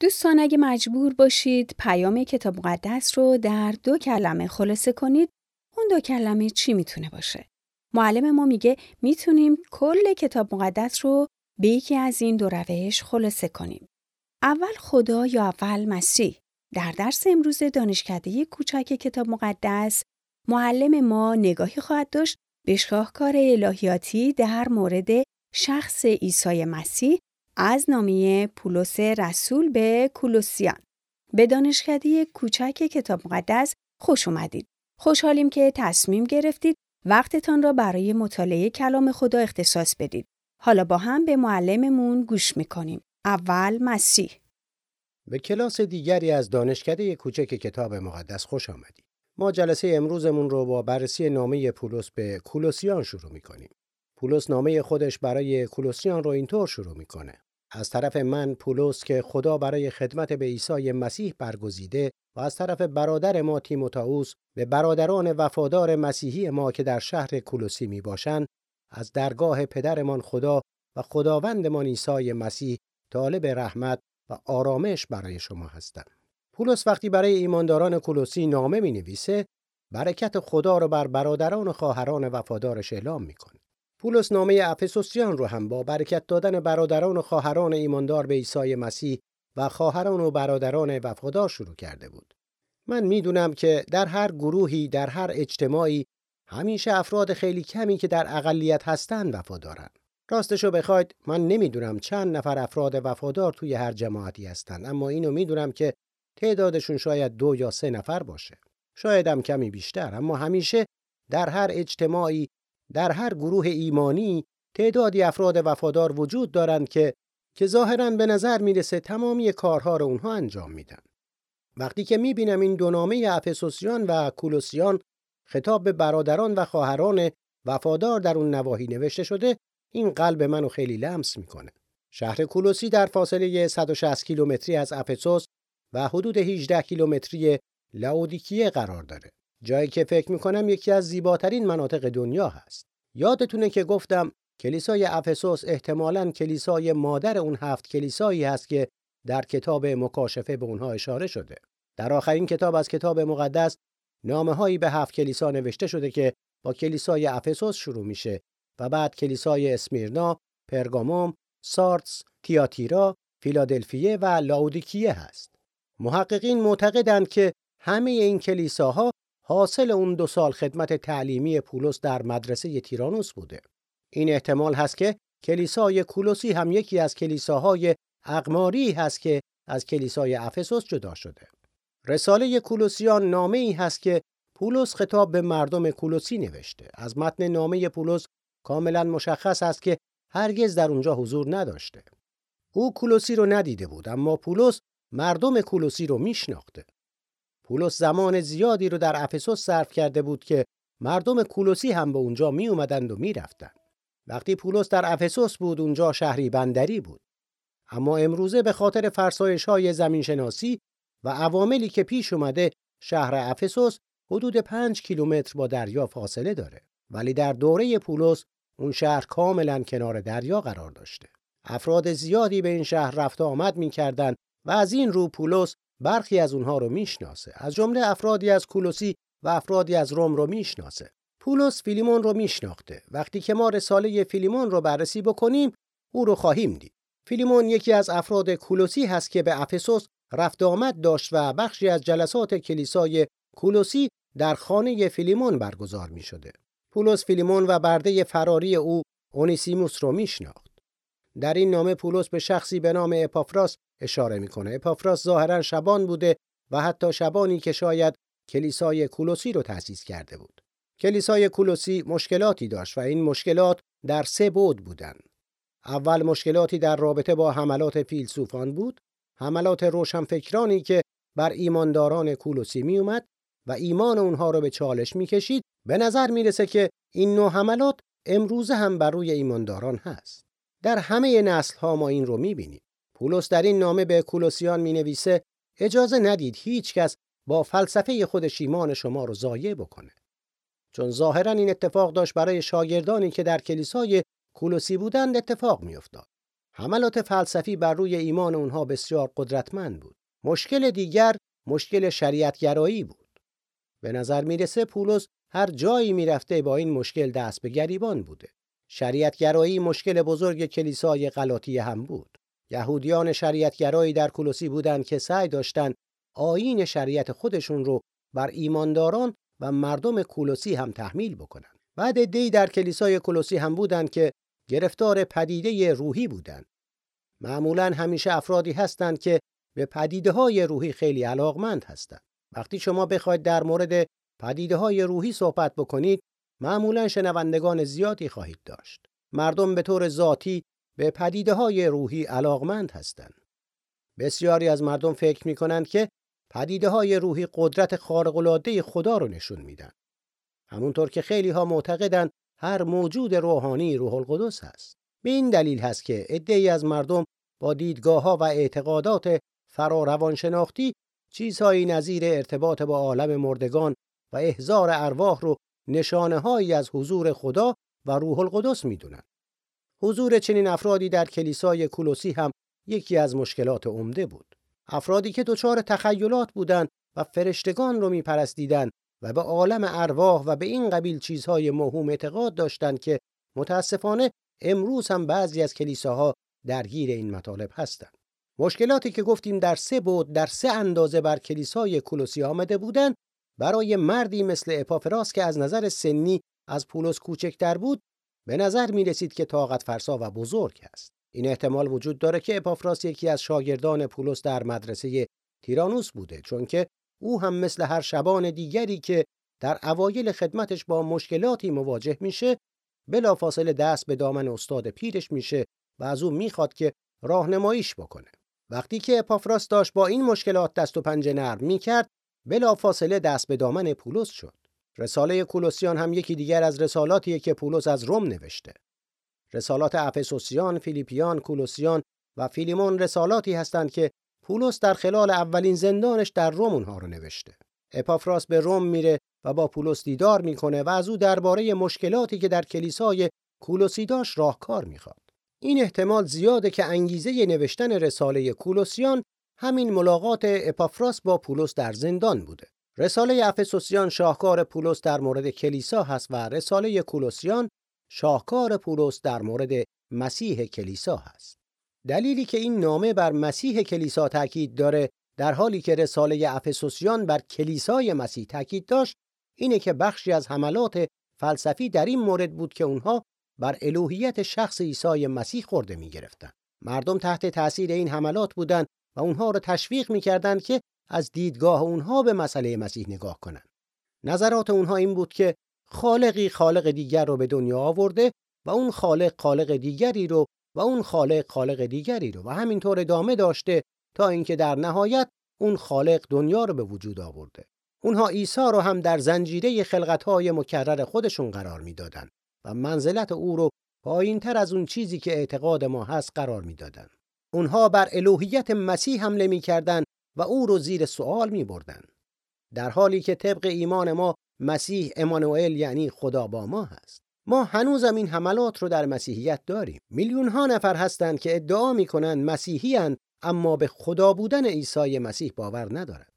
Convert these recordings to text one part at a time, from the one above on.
دوستان اگه مجبور باشید پیام کتاب مقدس رو در دو کلمه خلاصه کنید، اون دو کلمه چی می‌تونه باشه؟ معلم ما میگه می‌تونیم کل کتاب مقدس رو به یکی از این دو روش خلاصه کنیم. اول خدا یا اول مسیح. در درس امروز دانشکده کوچک کتاب مقدس معلم ما نگاهی خواهد داشت به شاهکار الهیاتی در مورد شخص عیسی مسیح از نامه پولس رسول به کولوسیان. به دانشکده کوچک کتاب مقدس خوش اومدید. خوشحالیم که تصمیم گرفتید وقتتان را برای مطالعه کلام خدا اختصاص بدید. حالا با هم به معلممون گوش می‌کنیم. اول مسیح. به کلاس دیگری از دانشکده کوچک کتاب مقدس خوش آمدید. ما جلسه امروزمون رو با بررسی نامه پولس به کولوسیان شروع می‌کنیم. پولس نامه خودش برای کولوسیان رو اینطور شروع می‌کنه. از طرف من پولس که خدا برای خدمت به عیسی مسیح برگزیده و از طرف برادر ما تیموتائوس به برادران وفادار مسیحی ما که در شهر کولوسی می باشند از درگاه پدرمان خدا و خداوندمان عیسی مسیح طالب رحمت و آرامش برای شما هستم. پولس وقتی برای ایمانداران کولوسی نامه می نویسه برکت خدا را بر برادران و خواهران وفادارش اعلام می‌کنه. پولس نامه افسوسیان رو هم با برکت دادن برادران و خواهران ایماندار به عیسی مسیح و خواهران و برادران وفادار شروع کرده بود. من می‌دونم که در هر گروهی در هر اجتماعی همیشه افراد خیلی کمی که در اقلیت هستند وفادارن. راستشو بخواید من نمی‌دونم چند نفر افراد وفادار توی هر جماعتی هستند اما اینو می‌دونم که تعدادشون شاید دو یا سه نفر باشه. شاید هم کمی بیشتر اما همیشه در هر اجتماعی در هر گروه ایمانی تعدادی افراد وفادار وجود دارند که که ظاهرا به نظر می‌رسه تمامی کارها رو اونها انجام میدن. وقتی که می‌بینم این دو نامه افسوسیان و کولوسیان خطاب به برادران و خواهران وفادار در اون نواحی نوشته شده این قلب منو خیلی لمس می‌کنه. شهر کولوسی در فاصله 160 کیلومتری از افسوس و حدود 18 کیلومتری لاودیکیه قرار داره. جایی که فکر می‌کنم یکی از زیباترین مناطق دنیا هست. یادتونه که گفتم کلیسای افسوس احتمالاً کلیسای مادر اون هفت کلیسایی هست که در کتاب مکاشفه به اونها اشاره شده. در آخرین کتاب از کتاب مقدس نامه هایی به هفت کلیسا نوشته شده که با کلیسای افسوس شروع میشه و بعد کلیسای اسمیرنا، پرگاموم، سارتس، تیاتیرا، فیلادلفیه و لاودیکیه هست. محققین معتقدند که همه این کلیساها حاصل اون دو سال خدمت تعلیمی پولس در مدرسه تیرانوس بوده. این احتمال هست که کلیسای کولوسی هم یکی از کلیساهای اقماری هست که از کلیسای افسوس جدا شده. رساله کولوسیان نامه ای هست که پولس خطاب به مردم کولوسی نوشته. از متن نامه پولس کاملا مشخص است که هرگز در اونجا حضور نداشته. او کولوسی رو ندیده بود اما پولس مردم کولوسی رو میشناخته. پولس زمان زیادی رو در افسوس صرف کرده بود که مردم کولوسی هم به اونجا می اومدند و می رفتن. وقتی پولس در افسوس بود اونجا شهری بندری بود. اما امروزه به خاطر فرسایش های زمین شناسی و عواملی که پیش اومده شهر افسوس حدود پنج کیلومتر با دریا فاصله داره. ولی در دوره پولس اون شهر کاملا کنار دریا قرار داشته. افراد زیادی به این شهر رفت آمد می‌کردند و از این رو پولس برخی از اونها رو می‌شناسه از جمله افرادی از کولوسی و افرادی از روم رو می‌شناسه پولس فیلیمون رو میشناخته وقتی که ما رساله فیلیمون رو بررسی بکنیم او رو خواهیم دید فیلیمون یکی از افراد کولوسی هست که به افسوس رفت آمد داشت و بخشی از جلسات کلیسای کولوسی در خانه فیلیمون برگزار می شده. پولس فیلیمون و برده فراری او اونیسیموس رو میشناخت. در این نامه پولس به شخصی به نام اپافراس اشاره می‌کنه. اپافراس ظاهرا شبان بوده و حتی شبانی که شاید کلیسای کولوسی رو تأسیس کرده بود. کلیسای کولوسی مشکلاتی داشت و این مشکلات در سه بود بودند. اول مشکلاتی در رابطه با حملات فیلسوفان بود، حملات روشنفکرانی که بر ایمانداران کولوسی می اومد و ایمان اونها رو به چالش می‌کشید به نظر می‌رسه که این نوع حملات امروزه هم بر روی ایمانداران هست. در همه نسل ها ما این رو می‌بینیم. پولس در این نامه به کولوسیان می نویسه اجازه ندید هیچ کس با فلسفه خودش ایمان شما رو ضایع بکنه. چون ظاهرا این اتفاق داشت برای شاگردانی که در کلیسای کولوسی بودند اتفاق میافتاد. حملات فلسفی بر روی ایمان اونها بسیار قدرتمند بود. مشکل دیگر مشکل شریعتگرایی بود. به نظر می‌رسه پولس هر جایی می‌رفته با این مشکل دست به گریبان بوده. شریعتگرایی مشکل بزرگ کلیسای غلاطی هم بود. یهودیان شریعتگرایی در کولوسی بودند که سعی داشتند آیین شریعت خودشون رو بر ایمانداران و مردم کولوسی هم تحمیل بکنند. بعد دی در کلیسای کولوسی هم بودند که گرفتار پدیده روحی بودند. معمولا همیشه افرادی هستند که به پدیده های روحی خیلی علاقمند هستند. وقتی شما بخواید در مورد پدیده های روحی صحبت بکنید معمولا شنوندگان زیادی خواهید داشت. مردم به طور ذاتی به پدیده های روحی علاقمند هستند. بسیاری از مردم فکر می کنند که پدیده های روحی قدرت خارق‌العاده خدا رو نشون میدن. همونطور که خیلی ها معتقدند هر موجود روحانی روح القدس هست. به این دلیل هست که عده‌ای از مردم با دیدگاه ها و اعتقادات فرا روانشناختی چیزهایی نظیر ارتباط با عالم مردگان و احضار ارواح رو نشانه هایی از حضور خدا و روح القدس می‌دونن. حضور چنین افرادی در کلیسای کولوسی هم یکی از مشکلات عمده بود. افرادی که دچار تخیلات بودند و فرشتگان رو میپرستیدند و به عالم ارواح و به این قبیل چیزهای موهوم اعتقاد داشتند که متاسفانه امروز هم بعضی از کلیساها درگیر این مطالب هستند. مشکلاتی که گفتیم در سه بود در سه اندازه بر کلیسای کولوسی آمده بودند برای مردی مثل اپافراس که از نظر سنی از پولس کوچکتر بود به نظر می رسید که طاقت فرسا و بزرگ است. این احتمال وجود داره که اپافراس یکی از شاگردان پولس در مدرسه تیرانوس بوده چون که او هم مثل هر شبان دیگری که در اوایل خدمتش با مشکلاتی مواجه میشه بلافاصله دست به دامن استاد پیرش میشه و از او می‌خواد که راهنماییش بکنه وقتی که اپافراس داشت با این مشکلات دست و پنجه نرم می‌کرد بلافاصله دست به دامن پولس شد رساله کولوسیان هم یکی دیگر از رسالاتیه که پولس از روم نوشته رسالات افسوسیان، فیلیپیان، کولوسیان و فیلیمون رسالاتی هستند که پولس در خلال اولین زندانش در روم اونها رو نوشته. اپافراس به روم میره و با پولس دیدار می‌کنه و از او درباره مشکلاتی که در کلیسای کولوسی داشت راهکار می‌خواد. این احتمال زیاده که انگیزه نوشتن رساله کولوسیان همین ملاقات اپافراس با پولس در زندان بوده. رساله افسوسیان شاهکار پولس در مورد کلیسا هست و رساله کولوسیان شاهکار پولس در مورد مسیح کلیسا هست. دلیلی که این نامه بر مسیح کلیسا تاکید داره در حالی که رساله افسوسیان بر کلیسای مسیح تاکید داشت اینه که بخشی از حملات فلسفی در این مورد بود که اونها بر الوهیت شخص عیسی مسیح خورده می گرفتن. مردم تحت تاثیر این حملات بودند و اونها رو تشویق می‌کردند که از دیدگاه اونها به مسئله مسیح نگاه کنند. نظرات اونها این بود که خالقی خالق دیگر رو به دنیا آورده و اون خالق خالق دیگری رو و اون خالق خالق دیگری رو و همینطور ادامه داشته تا اینکه در نهایت اون خالق دنیا رو به وجود آورده. اونها عیسی رو هم در زنجیره خلقتهای مکرر خودشون قرار می‌دادند و منزلت او رو پایینتر از اون چیزی که اعتقاد ما هست قرار می‌دادند. اونها بر الوهیت مسیح حمله می‌کردند و او رو زیر سوال می بردن. در حالی که طبق ایمان ما مسیح امانوئل یعنی خدا با ما هست. ما هنوزم این حملات رو در مسیحیت داریم. میلیون ها نفر هستند که ادعا می‌کنند مسیحی اما به خدا بودن عیسی مسیح باور ندارند.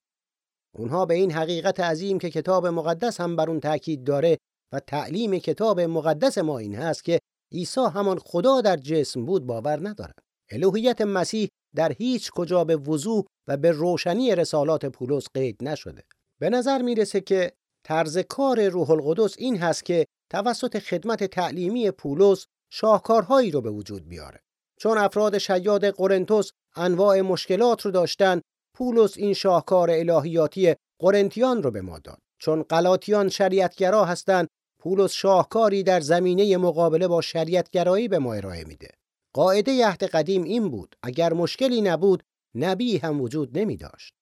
اونها به این حقیقت عظیم که کتاب مقدس هم بر اون تاکید داره و تعلیم کتاب مقدس ما این هست که عیسی همان خدا در جسم بود باور ندارند. الوهیت مسیح در هیچ کجا به وضوح و به روشنی رسالات پولس قید نشده. به نظر می‌رسه که طرز کار روح القدس این هست که توسط خدمت تعلیمی پولس شاهکارهایی رو به وجود بیاره. چون افراد شیاد قرنتوس انواع مشکلات رو داشتن، پولس این شاهکار الهیاتی قرنتیان رو به ما داد. چون غلاطیان شریعتگرا هستند، پولس شاهکاری در زمینه مقابله با شریعتگرایی به ما ارائه میده. قاعده عهد قدیم این بود اگر مشکلی نبود نبی هم وجود نمی داشت.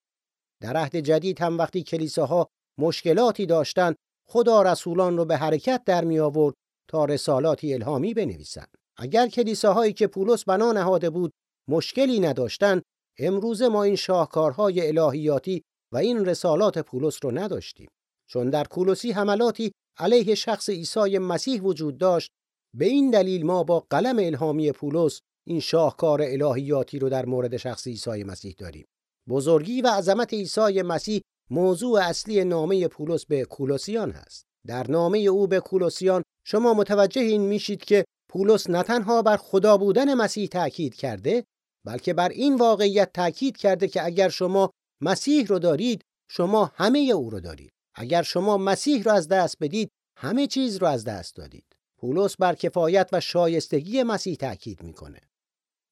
در عهد جدید هم وقتی کلیساها مشکلاتی داشتند خدا رسولان رو به حرکت در می آورد تا رسالاتی الهامی بنویسند. اگر کلیساهایی که پولس بنا نهاده بود مشکلی نداشتند امروز ما این شاهکارهای الهیاتی و این رسالات پولس رو نداشتیم چون در کولوسی حملاتی علیه شخص عیسی مسیح وجود داشت به این دلیل ما با قلم الهامی پولس این شاهکار الهیاتی رو در مورد شخص عیسی مسیح داریم. بزرگی و عظمت عیسی مسیح موضوع اصلی نامه پولس به کولوسیان هست. در نامه او به کولوسیان شما متوجه این میشید که پولس نه تنها بر خدا بودن مسیح تاکید کرده بلکه بر این واقعیت تاکید کرده که اگر شما مسیح رو دارید شما همه او رو دارید. اگر شما مسیح رو از دست بدید همه چیز رو از دست دادید. پولس بر کفایت و شایستگی مسیح تاکید می‌کنه.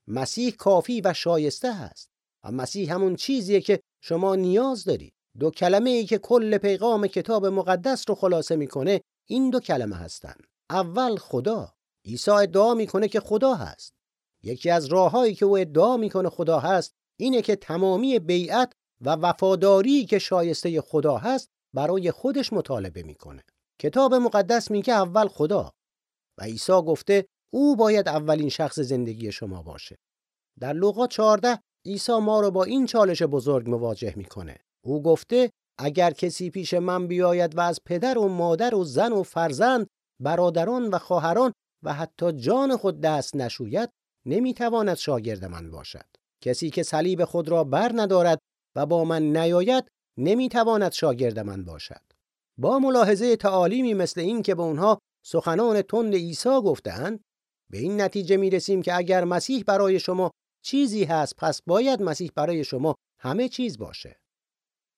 مسیح کافی و شایسته هست. و مسیح همون چیزیه که شما نیاز دارید. دو کلمه ای که کل پیغام کتاب مقدس رو خلاصه می‌کنه این دو کلمه هستند اول خدا. عیسی ادعا می‌کنه که خدا هست. یکی از راههایی که او ادعا می‌کنه خدا هست اینه که تمامی بیعت و وفاداری که شایسته خدا هست برای خودش مطالبه می‌کنه. کتاب مقدس میگه اول خدا. و عیسی گفته او باید اولین شخص زندگی شما باشه. در لوقا 14 عیسی ما رو با این چالش بزرگ مواجه می‌کنه. او گفته اگر کسی پیش من بیاید و از پدر و مادر و زن و فرزند برادران و خواهران و حتی جان خود دست نشوید نمی‌تواند شاگرد من باشد. کسی که صلیب خود را بر ندارد و با من نیاید نمی‌تواند شاگرد من باشد. با ملاحظه تعالیمی مثل این که به اونها سخنان تند عیسی گفتند به این نتیجه می رسیم که اگر مسیح برای شما چیزی هست پس باید مسیح برای شما همه چیز باشه.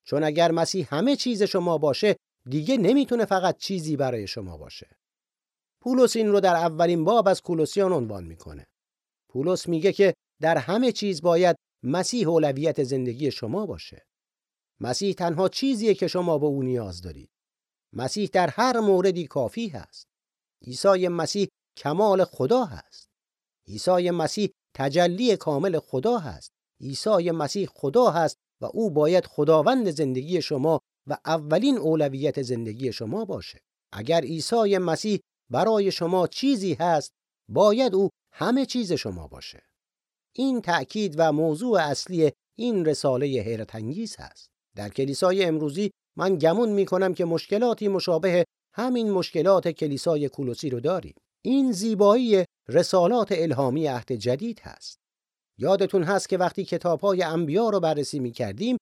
چون اگر مسیح همه چیز شما باشه دیگه نمی‌تونه فقط چیزی برای شما باشه. پولس این رو در اولین باب از کولوسیان عنوان می‌کنه. پولس میگه که در همه چیز باید مسیح اولویت زندگی شما باشه. مسیح تنها چیزیه که شما به او نیاز دارید. مسیح در هر موردی کافی هست. عیسی مسیح کمال خدا هست. عیسی مسیح تجلی کامل خدا هست. عیسی مسیح خدا هست و او باید خداوند زندگی شما و اولین اولویت زندگی شما باشه. اگر عیسی مسیح برای شما چیزی هست باید او همه چیز شما باشه. این تأکید و موضوع اصلی این رساله حیرت انگیز هست. در کلیسای امروزی من گمون می کنم که مشکلاتی مشابه همین مشکلات کلیسای کولوسی رو داریم. این زیبایی رسالات الهامی عهد جدید هست. یادتون هست که وقتی کتابهای انبیا رو بررسی می کردیم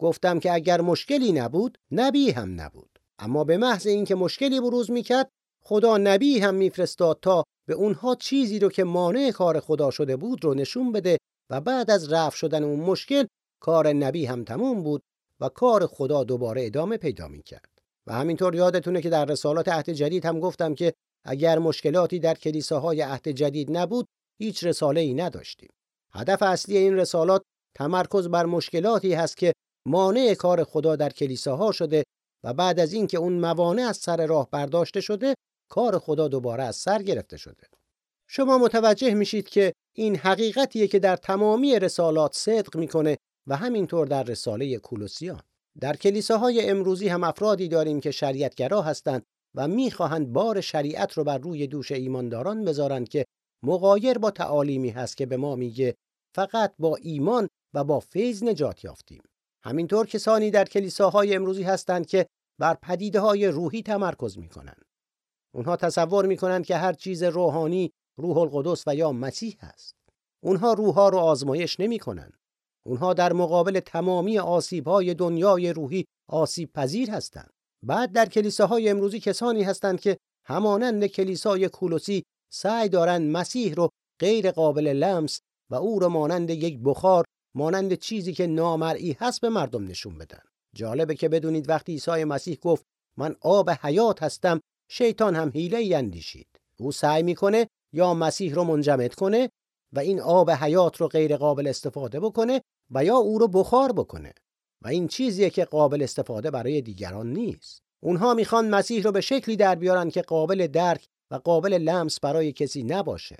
گفتم که اگر مشکلی نبود نبی هم نبود. اما به محض اینکه مشکلی بروز می‌کرد خدا نبی هم میفرستاد تا به اونها چیزی رو که مانع کار خدا شده بود رو نشون بده و بعد از رفع شدن اون مشکل کار نبی هم تموم بود و کار خدا دوباره ادامه پیدا می‌کرد. و همینطور یادتونه که در رسالات عهد جدید هم گفتم که اگر مشکلاتی در کلیساهای عهد جدید نبود هیچ رساله ای نداشتیم. هدف اصلی این رسالات تمرکز بر مشکلاتی هست که مانع کار خدا در کلیساها شده و بعد از اینکه اون موانع از سر راه برداشته شده کار خدا دوباره از سر گرفته شده. شما متوجه میشید که این حقیقتیه که در تمامی رسالات صدق می‌کنه و همینطور در رساله کولوسیان. در کلیساهای امروزی هم افرادی داریم که شریعتگرا هستند و می‌خواهند بار شریعت رو بر روی دوش ایمانداران بذارند که مغایر با تعالیمی هست که به ما میگه فقط با ایمان و با فیض نجات یافتیم. همینطور کسانی در کلیساهای امروزی هستند که بر پدیده های روحی تمرکز می‌کنند. اونها تصور می‌کنند که هر چیز روحانی روح القدس و یا مسیح هست. اونها روحها رو آزمایش نمی‌کنند. اونها در مقابل تمامی آسیب‌های دنیای روحی آسیب پذیر هستند. بعد در کلیساهای امروزی کسانی هستند که همانند کلیسای کولوسی سعی دارند مسیح رو غیر قابل لمس و او را مانند یک بخار مانند چیزی که نامرئی هست به مردم نشون بدن. جالبه که بدونید وقتی عیسی مسیح گفت من آب حیات هستم شیطان هم حیله اندیشید. او سعی می‌کنه یا مسیح رو منجمد کنه و این آب حیات رو غیر قابل استفاده بکنه و یا او رو بخار بکنه. و این چیزیه که قابل استفاده برای دیگران نیست. اونها می‌خوان مسیح رو به شکلی در بیارن که قابل درک و قابل لمس برای کسی نباشه.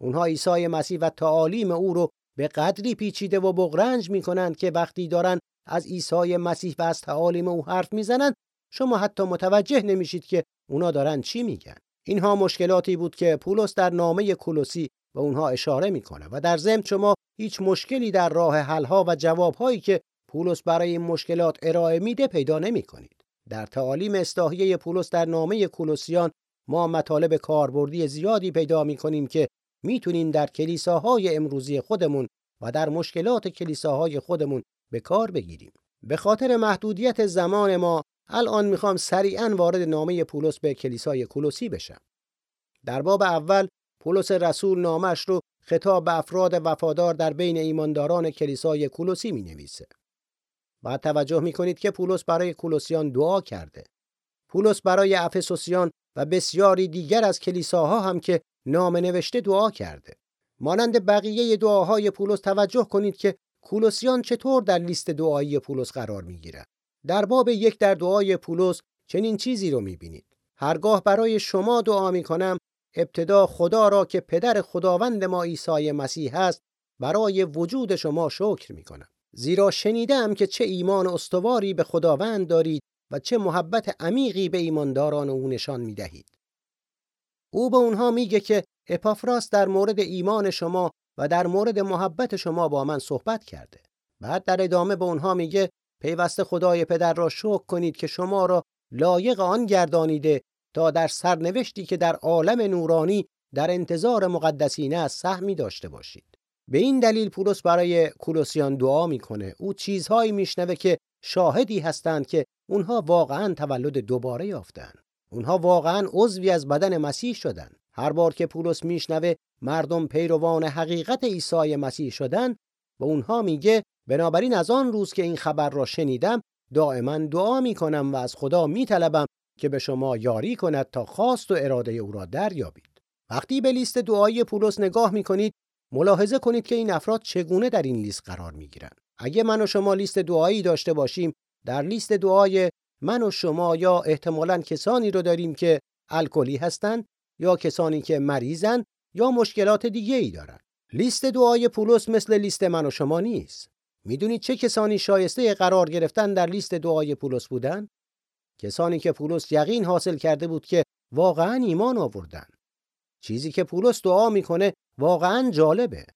اونها عیسی مسیح و تعالیم او رو به قدری پیچیده و بغرنج می‌کنند که وقتی دارن از عیسی مسیح و از تعالیم او حرف می‌زنند شما حتی متوجه نمیشید که اونا دارن چی میگن. اینها مشکلاتی بود که پولس در نامه کولوسی به اونها اشاره می‌کنه و در ضمن شما هیچ مشکلی در راه حلها و جوابهایی که پولس برای این مشکلات ارائه میده پیدا نمی‌کنید در تعالیم اصلاحیه پولس در نامه کولوسیان ما مطالب کاربردی زیادی پیدا می‌کنیم که می‌تونیم در کلیساهای امروزی خودمون و در مشکلات کلیساهای خودمون به کار بگیریم. به خاطر محدودیت زمان ما الان می‌خوام سریعا وارد نامه پولس به کلیسای کولوسی بشم. در باب اول پولس رسول نامش رو خطاب به افراد وفادار در بین ایمانداران کلیسای کولوسی می نویسه. بعد توجه می کنید که پولس برای کولوسیان دعا کرده. پولس برای افسوسیان و بسیاری دیگر از کلیساها هم که نام نوشته دعا کرده. مانند بقیه دعاهای پولس توجه کنید که کولوسیان چطور در لیست دعایی پولس قرار می گیرد. در باب یک در دعای پولس چنین چیزی رو می بینید. هرگاه برای شما دعا می کنم ابتدا خدا را که پدر خداوند ما عیسی مسیح است برای وجود شما شکر می کنم. زیرا شنیدم که چه ایمان استواری به خداوند دارید و چه محبت عمیقی به ایمانداران او نشان می دهید. او به اونها میگه که اپافراس در مورد ایمان شما و در مورد محبت شما با من صحبت کرده. بعد در ادامه به اونها میگه پیوسته خدای پدر را شکر کنید که شما را لایق آن گردانیده تا در سرنوشتی که در عالم نورانی در انتظار مقدسین است سهمی داشته باشید. به این دلیل پولس برای کولوسیان دعا می‌کنه. او چیزهایی میشنوه که شاهدی هستند که اونها واقعا تولد دوباره یافتند. اونها واقعا عضوی از بدن مسیح شدند. هر بار که پولس میشنوه مردم پیروان حقیقت عیسی مسیح شدن و اونها میگه بنابراین از آن روز که این خبر را شنیدم دائما دعا می‌کنم و از خدا میطلبم که به شما یاری کند تا خواست و اراده او را دریابید. وقتی به لیست دعایی پولس نگاه می‌کنید ملاحظه کنید که این افراد چگونه در این لیست قرار می‌گیرند. اگه من و شما لیست دعایی داشته باشیم در لیست دعای من و شما یا احتمالا کسانی رو داریم که الکلی هستند یا کسانی که مریضن یا مشکلات دیگه ای دارن. لیست دعای پولس مثل لیست من و شما نیست. می‌دونید چه کسانی شایسته قرار گرفتن در لیست دعای پولس بودن؟ کسانی که پولس یقین حاصل کرده بود که واقعا ایمان آوردن. چیزی که پولس دعا می‌کنه واقعا جالبه.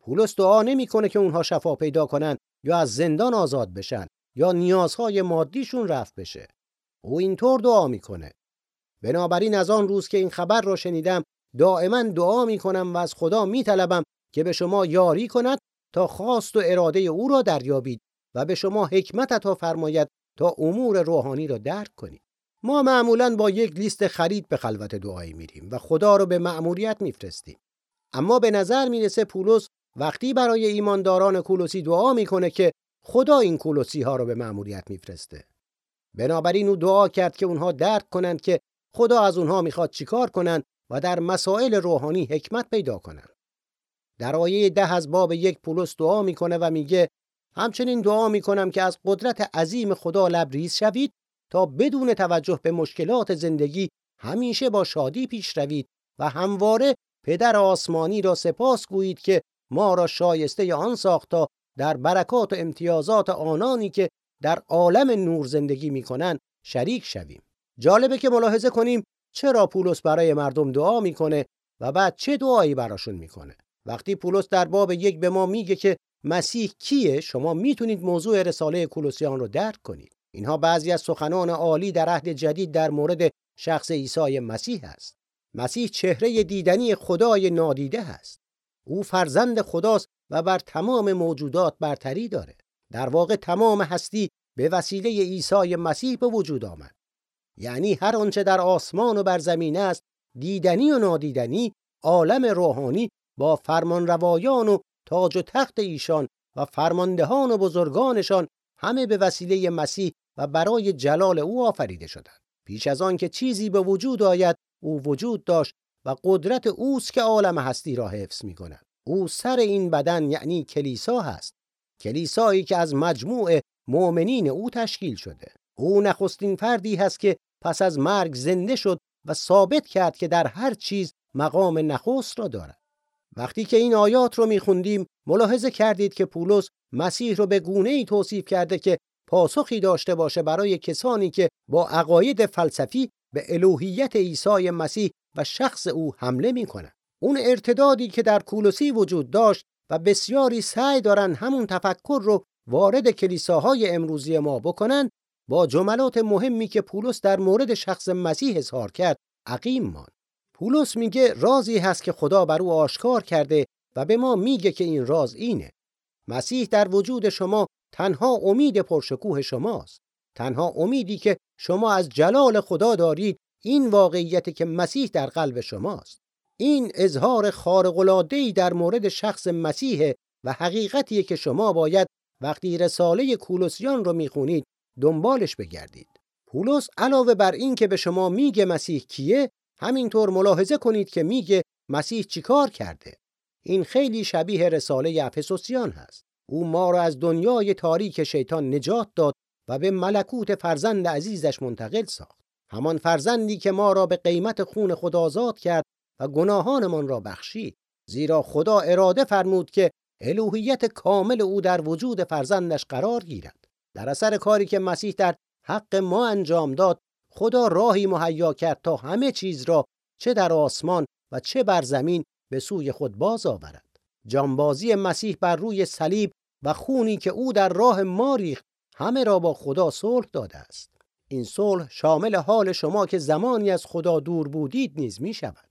پولس دعا نمی‌کنه که اونها شفا پیدا کنن یا از زندان آزاد بشن یا نیازهای مادیشون رفع بشه. او اینطور دعا می‌کنه. بنابراین از آن روز که این خبر را شنیدم دائما دعا می‌کنم و از خدا میطلبم که به شما یاری کند تا خواست و اراده او را دریابید و به شما حکمت عطا فرماید تا امور روحانی را درک کنید. ما معمولا با یک لیست خرید به خلوت دعایی میریم و خدا رو به مأموریت میفرستیم. اما به نظر می‌رسه پولس وقتی برای ایمانداران کولوسی دعا می‌کنه که خدا این کولوسی ها رو به مأموریت میفرسته. بنابراین او دعا کرد که اونها درک کنند که خدا از اونها می‌خواد چیکار کنند و در مسائل روحانی حکمت پیدا کنند. در آیه ده از باب یک پولس دعا می‌کنه و میگه همچنین دعا می‌کنم که از قدرت عظیم خدا لبریز شوید تا بدون توجه به مشکلات زندگی همیشه با شادی پیش روید و همواره پدر آسمانی را سپاس گویید که ما را شایسته آن ساختا در برکات و امتیازات آنانی که در عالم نور زندگی می‌کنند شریک شویم. جالبه که ملاحظه کنیم چرا پولس برای مردم دعا می‌کنه و بعد چه دعایی براشون می‌کنه. وقتی پولس در باب یک به ما میگه که مسیح کیه شما می‌تونید موضوع رساله کولوسیان رو درک کنید. اینها بعضی از سخنان عالی در عهد جدید در مورد شخص عیسی مسیح است. مسیح چهره دیدنی خدای نادیده است. او فرزند خداست و بر تمام موجودات برتری داره. در واقع تمام هستی به وسیله عیسی مسیح به وجود آمد. یعنی هر آنچه در آسمان و بر زمین است دیدنی و نادیدنی عالم روحانی با فرمان روایان و تاج و تخت ایشان و فرماندهان و بزرگانشان همه به وسیله مسیح و برای جلال او آفریده شدند. پیش از آن که چیزی به وجود آید او وجود داشت و قدرت اوست که عالم هستی را حفظ می کند او سر این بدن یعنی کلیسا هست کلیسایی که از مجموع مؤمنین او تشکیل شده. او نخستین فردی هست که پس از مرگ زنده شد و ثابت کرد که در هر چیز مقام نخست را دارد. وقتی که این آیات رو میخوندیم ملاحظه کردید که پولس مسیح رو به گونه ای توصیف کرده که پاسخی داشته باشه برای کسانی که با عقاید فلسفی به الوهیت عیسی مسیح و شخص او حمله می‌کنند. اون ارتدادی که در کولوسی وجود داشت و بسیاری سعی دارن همون تفکر رو وارد کلیساهای امروزی ما بکنن با جملات مهمی که پولس در مورد شخص مسیح اظهار کرد عقیم ماند. پولس میگه رازی هست که خدا بر او آشکار کرده و به ما میگه که این راز اینه. مسیح در وجود شما تنها امید پرشکوه شماست. تنها امیدی که شما از جلال خدا دارید این واقعیت که مسیح در قلب شماست. این اظهار خارق در مورد شخص مسیح و حقیقتیه که شما باید وقتی رساله کولوسیان رو می‌خونید دنبالش بگردید. پولس علاوه بر این که به شما میگه مسیح کیه همینطور ملاحظه کنید که میگه مسیح چیکار کرده. این خیلی شبیه رساله افسوسیان هست. او ما را از دنیای تاریک شیطان نجات داد و به ملکوت فرزند عزیزش منتقل ساخت. همان فرزندی که ما را به قیمت خون خدا آزاد کرد و گناهانمان را بخشید. زیرا خدا اراده فرمود که الوهیت کامل او در وجود فرزندش قرار گیرد. در اثر کاری که مسیح در حق ما انجام داد خدا راهی مهیا کرد تا همه چیز را چه در آسمان و چه بر زمین به سوی خود باز آورد. جانبازی مسیح بر روی صلیب و خونی که او در راه ما ریخت همه را با خدا صلح داده است. این صلح شامل حال شما که زمانی از خدا دور بودید نیز می شود.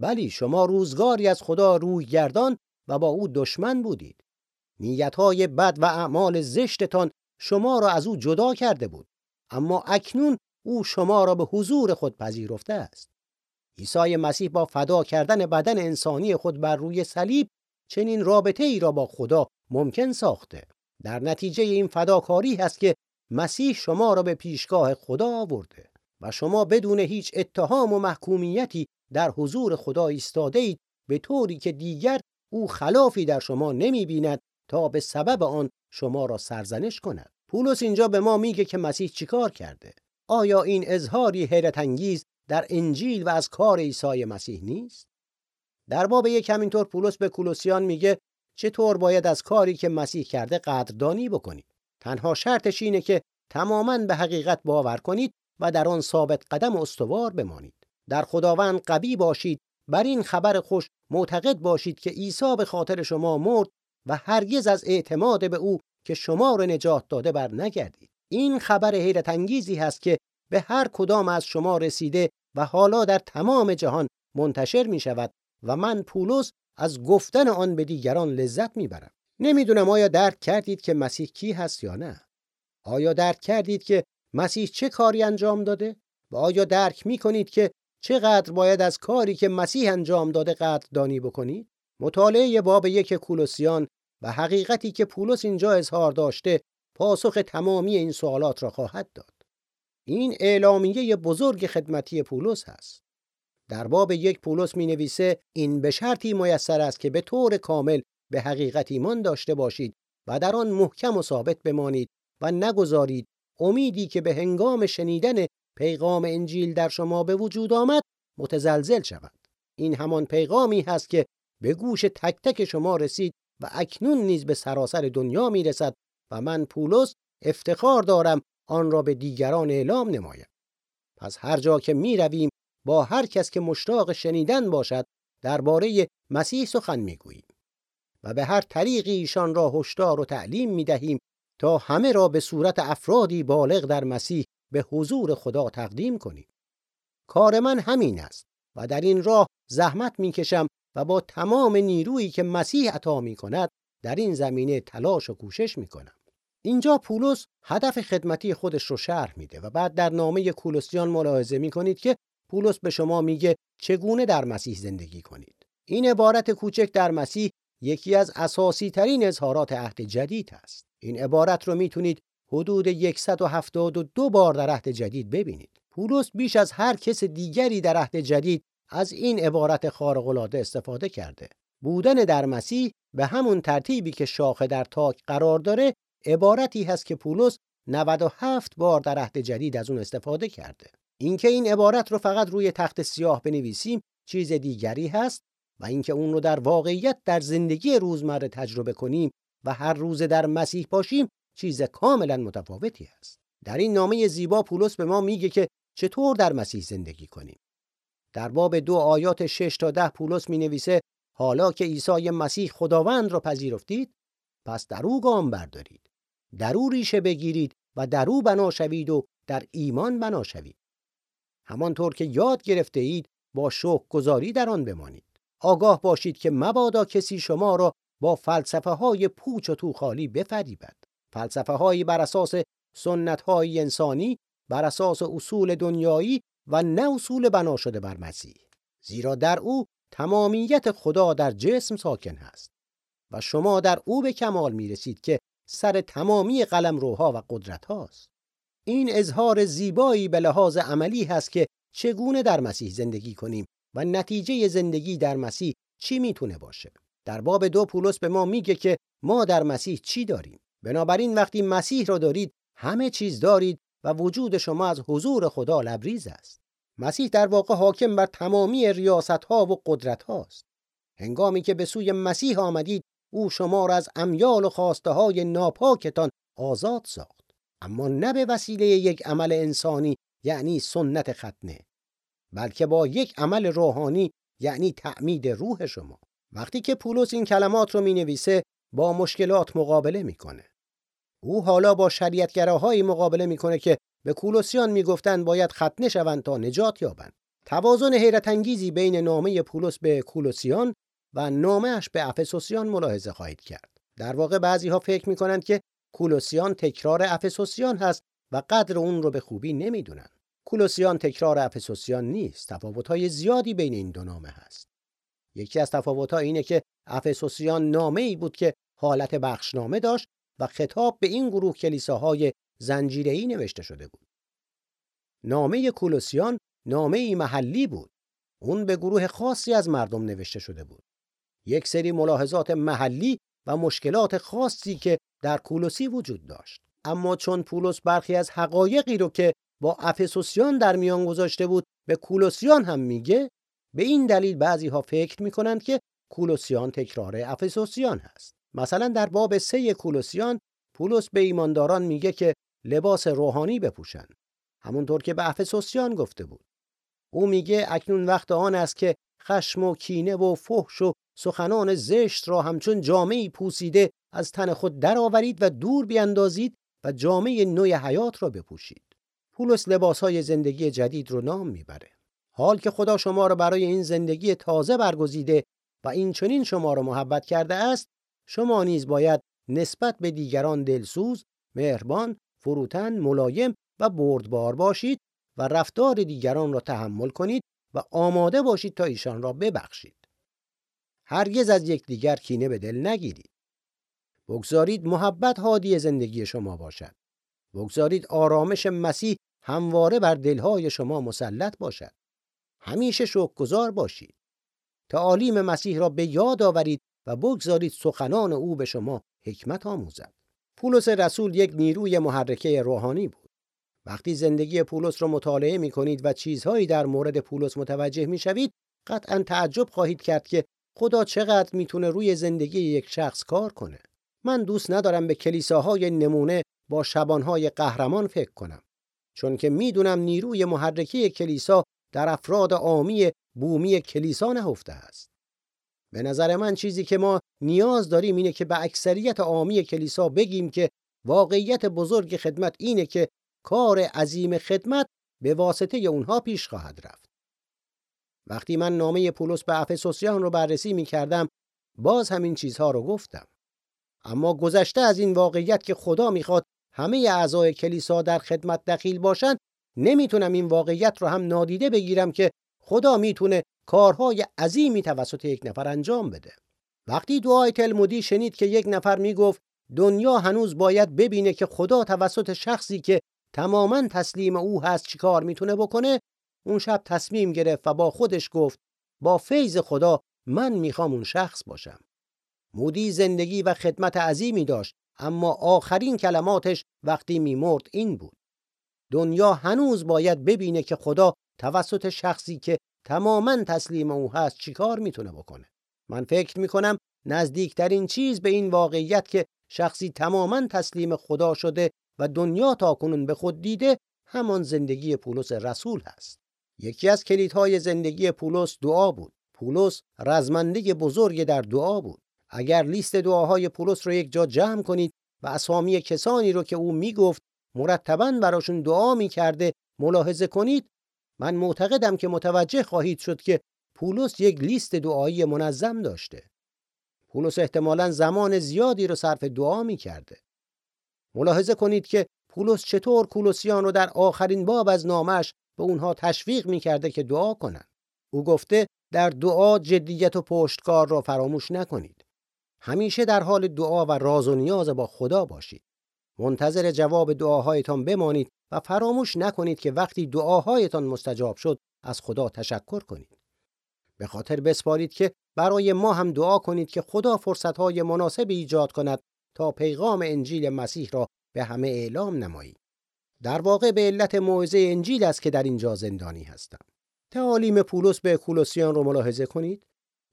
ولی شما روزگاری از خدا روی گردان و با او دشمن بودید. نیتهای بد و اعمال زشتتان شما را از او جدا کرده بود. اما اکنون او شما را به حضور خود پذیرفته است. عیسی مسیح با فدا کردن بدن انسانی خود بر روی صلیب چنین رابطه ای را با خدا ممکن ساخته. در نتیجه این فداکاری هست که مسیح شما را به پیشگاه خدا آورده و شما بدون هیچ اتهام و محکومیتی در حضور خدا ایستاده اید به طوری که دیگر او خلافی در شما نمی بیند تا به سبب آن شما را سرزنش کند. پولس اینجا به ما میگه که مسیح چیکار کرده؟ آیا این اظهاری حیرت انگیز در انجیل و از کار عیسی مسیح نیست؟ در باب یک همینطور پولس به کولوسیان میگه چطور باید از کاری که مسیح کرده قدردانی بکنید؟ تنها شرطش اینه که تماما به حقیقت باور کنید و در آن ثابت قدم استوار بمانید. در خداوند قوی باشید بر این خبر خوش معتقد باشید که عیسی به خاطر شما مرد و هرگز از اعتماد به او که شما را نجات داده بر نگردید. این خبر حیرت انگیزی هست که به هر کدام از شما رسیده و حالا در تمام جهان منتشر می شود و من پولس از گفتن آن به دیگران لذت می‌برم. نمی‌دونم آیا درک کردید که مسیح کی هست یا نه. آیا درک کردید که مسیح چه کاری انجام داده و آیا درک می‌کنید که چقدر باید از کاری که مسیح انجام داده قدردانی بکنید؟ مطالعه باب یک کولوسیان و حقیقتی که پولس اینجا اظهار داشته پاسخ تمامی این سوالات را خواهد داد. این اعلامیه بزرگ خدمتی پولس هست. در باب یک پولس می نویسه این به شرطی میسر است که به طور کامل به حقیقت ایمان داشته باشید و در آن محکم و ثابت بمانید و نگذارید امیدی که به هنگام شنیدن پیغام انجیل در شما به وجود آمد متزلزل شود. این همان پیغامی هست که به گوش تک تک شما رسید و اکنون نیز به سراسر دنیا می رسد و من پولس افتخار دارم آن را به دیگران اعلام نمایم. پس هر جا که می رویم با هر کس که مشتاق شنیدن باشد درباره مسیح سخن می‌گوییم و به هر طریقی ایشان را هشدار و تعلیم می دهیم تا همه را به صورت افرادی بالغ در مسیح به حضور خدا تقدیم کنیم. کار من همین است و در این راه زحمت می‌کشم و با تمام نیرویی که مسیح عطا می کند در این زمینه تلاش و کوشش می کنم. اینجا پولس هدف خدمتی خودش رو شرح میده و بعد در نامه کولوسیان ملاحظه می کنید که پولس به شما میگه چگونه در مسیح زندگی کنید. این عبارت کوچک در مسیح یکی از اساسی ترین اظهارات عهد جدید است. این عبارت رو می‌تونید حدود 172 بار در عهد جدید ببینید. پولس بیش از هر کس دیگری در عهد جدید از این عبارت خارق استفاده کرده. بودن در مسیح به همون ترتیبی که شاخه در تاک قرار داره عبارتی هست که پولس 97 بار در عهد جدید از اون استفاده کرده. اینکه این عبارت رو فقط روی تخت سیاه بنویسیم چیز دیگری هست و اینکه اون رو در واقعیت در زندگی روزمره تجربه کنیم و هر روز در مسیح باشیم چیز کاملا متفاوتی است. در این نامه زیبا پولس به ما میگه که چطور در مسیح زندگی کنیم. در باب دو آیات 6 تا ده پولس می نویسه حالا که عیسی مسیح خداوند را پذیرفتید پس در او گام بردارید. در او ریشه بگیرید و در او بنا شوید و در ایمان بنا شوید. همانطور که یاد گرفته اید با شوق گذاری در آن بمانید. آگاه باشید که مبادا کسی شما را با فلسفه های پوچ و توخالی بفریبد. فلسفه هایی بر اساس سنت های انسانی بر اساس اصول دنیایی و نه اصول بنا شده بر مسیح. زیرا در او تمامیت خدا در جسم ساکن است و شما در او به کمال می رسید که سر تمامی قلم روها و قدرت هاست. این اظهار زیبایی به لحاظ عملی هست که چگونه در مسیح زندگی کنیم و نتیجه زندگی در مسیح چی می‌تونه باشه. در باب دو پولس به ما میگه که ما در مسیح چی داریم؟ بنابراین وقتی مسیح را دارید همه چیز دارید و وجود شما از حضور خدا لبریز است. مسیح در واقع حاکم بر تمامی ریاست ها و قدرت هاست هنگامی که به سوی مسیح آمدید او شما را از امیال و خواسته های ناپاکتان آزاد ساخت. اما نه به وسیله یک عمل انسانی یعنی سنت ختنه بلکه با یک عمل روحانی یعنی تعمید روح شما. وقتی که پولس این کلمات رو می نویسه با مشکلات مقابله می‌کنه. او حالا با شریعتگراهایی مقابله می‌کنه که به کولوسیان می‌گفتند باید ختنه شوند تا نجات یابند. توازن حیرت انگیزی بین نامه پولس به کولوسیان و نامهش به افسوسیان ملاحظه خواهید کرد. در واقع بعضی ها فکر می‌کنند که کولوسیان تکرار افسوسیان هست و قدر اون رو به خوبی نمی‌دونن. کولوسیان تکرار افسوسیان نیست تفاوت‌های زیادی بین این دو نامه هست. یکی از تفاوت‌ها اینه که افسوسیان نامه ای بود که حالت بخشنامه داشت و خطاب به این گروه کلیساهای زنجیره‌ای نوشته شده بود. نامه کولوسیان نامه محلی بود. اون به گروه خاصی از مردم نوشته شده بود. یک سری ملاحظات محلی و مشکلات خاصی که در کولوسی وجود داشت. اما چون پولس برخی از حقایقی رو که با افسوسیان در میان گذاشته بود به کولوسیان هم میگه به این دلیل بعضی ها فکر می‌کنند که کولوسیان تکرار افسوسیان هست مثلا در باب سه کولوسیان پولس به ایمانداران میگه که لباس روحانی بپوشن. همونطور که به افسوسیان گفته بود. او میگه اکنون وقت آن است که خشم و کینه و فحش و سخنان زشت را همچون جامعی پوسیده از تن خود درآورید و دور بیاندازید و جامعه نوی حیات را بپوشید. پولس لباسهای زندگی جدید رو نام می‌بره. حال که خدا شما را برای این زندگی تازه برگزیده و این چنین شما را محبت کرده است شما نیز باید نسبت به دیگران دلسوز مهربان فروتن ملایم و بردبار باشید و رفتار دیگران را تحمل کنید و آماده باشید تا ایشان را ببخشید. هرگز از یکدیگر کینه به دل نگیرید. بگذارید محبت هادی زندگی شما باشد. بگذارید آرامش مسیح همواره بر دلهای شما مسلط باشد. همیشه شکرگزار باشید. تعالیم مسیح را به یاد آورید و بگذارید سخنان او به شما حکمت آموزد. پولس رسول یک نیروی محرکه روحانی بود. وقتی زندگی پولس را مطالعه می کنید و چیزهایی در مورد پولس متوجه می شوید قطعا تعجب خواهید کرد که خدا چقدر می‌تونه روی زندگی یک شخص کار کنه. من دوست ندارم به کلیساهای نمونه با شبانهای قهرمان فکر کنم. چون که می‌دونم نیروی محرکه کلیسا در افراد عامی بومی کلیسا نهفته است. به نظر من چیزی که ما نیاز داریم اینه که به اکثریت عامی کلیسا بگیم که واقعیت بزرگ خدمت اینه که کار عظیم خدمت به واسطه اونها پیش خواهد رفت. وقتی من نامه پولس به افسوسیان رو بررسی می کردم باز همین چیزها رو گفتم. اما گذشته از این واقعیت که خدا می‌خواد همه اعضای کلیسا در خدمت دخیل باشند نمی‌تونم این واقعیت رو هم نادیده بگیرم که خدا می‌تونه کارهای عظیمی توسط یک نفر انجام بده. وقتی دعای تلمودی شنید که یک نفر می‌گفت دنیا هنوز باید ببینه که خدا توسط شخصی که تماما تسلیم او هست چیکار می‌تونه بکنه اون شب تصمیم گرفت و با خودش گفت با فیض خدا من می‌خوام اون شخص باشم. مودی زندگی و خدمت عظیمی داشت اما آخرین کلماتش وقتی میمرد این بود. دنیا هنوز باید ببینه که خدا توسط شخصی که تماما تسلیم او هست چیکار می‌تونه بکنه؟ من فکر می‌کنم نزدیکترین چیز به این واقعیت که شخصی تماما تسلیم خدا شده و دنیا تا کنون به خود دیده همان زندگی پولس رسول هست. یکی از کلیدهای زندگی پولس دعا بود. پولس رزمنده بزرگ در دعا بود. اگر لیست دعاهای پولس رو یک جا جمع کنید و اسامی کسانی رو که او می‌گفت مرتبا براشون دعا می‌کرده ملاحظه کنید من معتقدم که متوجه خواهید شد که پولس یک لیست دعایی منظم داشته. پولس احتمالا زمان زیادی رو صرف دعا می کرده. ملاحظه کنید که پولس چطور کولوسیان رو در آخرین باب از نامش به اونها تشویق می کرده که دعا کنند. او گفته در دعا جدیت و پشتکار را فراموش نکنید. همیشه در حال دعا و راز و نیاز با خدا باشید. منتظر جواب دعاهایتان بمانید و فراموش نکنید که وقتی دعاهایتان مستجاب شد از خدا تشکر کنید. به خاطر بسپارید که برای ما هم دعا کنید که خدا فرصتهای مناسب ایجاد کند تا پیغام انجیل مسیح را به همه اعلام نمایید. در واقع به علت موعظه انجیل است که در اینجا زندانی هستم. تعالیم پولس به کولوسیان رو ملاحظه کنید.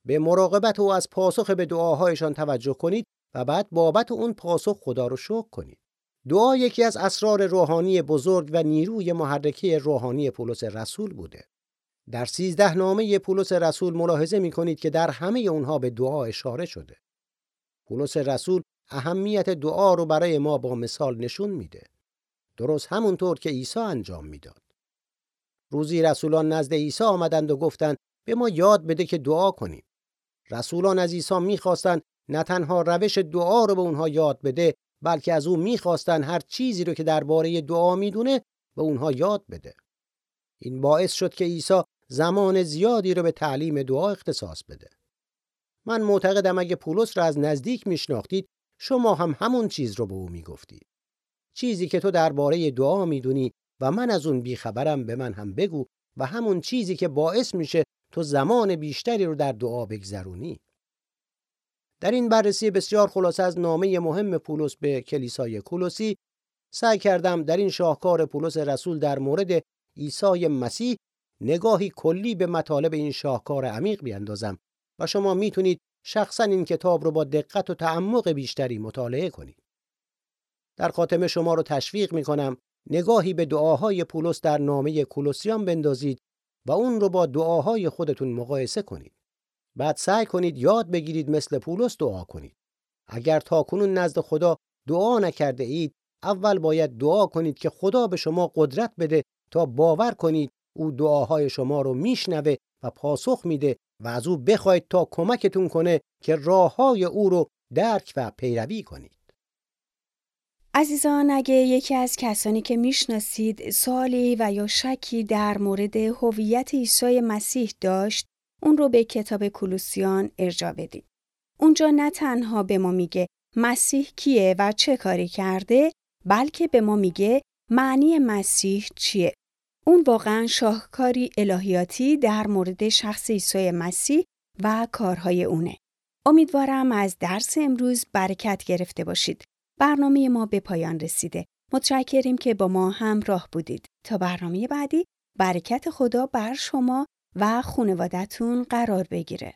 به مراقبت او از پاسخ به دعاهایشان توجه کنید و بعد بابت اون پاسخ خدا رو شکر کنید. دعا یکی از اسرار روحانی بزرگ و نیروی محرکه روحانی پولس رسول بوده. در سیزده نامه پولس رسول ملاحظه می کنید که در همه اونها به دعا اشاره شده. پولس رسول اهمیت دعا رو برای ما با مثال نشون میده. درست همونطور که عیسی انجام می‌داد. روزی رسولان نزد عیسی آمدند و گفتند به ما یاد بده که دعا کنیم. رسولان از عیسی می‌خواستند نه تنها روش دعا رو به اونها یاد بده بلکه از او می‌خواستن هر چیزی رو که درباره دعا می‌دونه به اونها یاد بده. این باعث شد که عیسی زمان زیادی رو به تعلیم دعا اختصاص بده. من معتقدم اگه پولس را از نزدیک میشناختید شما هم همون چیز رو به او می‌گفتید. چیزی که تو درباره دعا می‌دونی و من از اون بیخبرم به من هم بگو و همون چیزی که باعث میشه تو زمان بیشتری رو در دعا بگذرونی. در این بررسی بسیار خلاصه از نامه مهم پولس به کلیسای کولوسی سعی کردم در این شاهکار پولس رسول در مورد عیسی مسیح نگاهی کلی به مطالب این شاهکار عمیق بیاندازم و شما می‌تونید شخصا این کتاب رو با دقت و تعمق بیشتری مطالعه کنید. در خاتمه شما رو تشویق می‌کنم نگاهی به دعاهای پولس در نامه کولوسیان بندازید و اون رو با دعاهای خودتون مقایسه کنید. بعد سعی کنید یاد بگیرید مثل پولس دعا کنید. اگر تا کنون نزد خدا دعا نکرده اید اول باید دعا کنید که خدا به شما قدرت بده تا باور کنید او دعاهای شما رو میشنوه و پاسخ میده و از او بخواید تا کمکتون کنه که راه های او رو درک و پیروی کنید. عزیزان اگه یکی از کسانی که می‌شناسید سوالی و یا شکی در مورد هویت عیسی مسیح داشت اون رو به کتاب کولوسیان ارجا بدید. اونجا نه تنها به ما میگه مسیح کیه و چه کاری کرده بلکه به ما میگه معنی مسیح چیه. اون واقعا شاهکاری الهیاتی در مورد شخص عیسی مسیح و کارهای اونه. امیدوارم از درس امروز برکت گرفته باشید. برنامه ما به پایان رسیده. متشکریم که با ما همراه بودید. تا برنامه بعدی برکت خدا بر شما و خونوادتون قرار بگیره.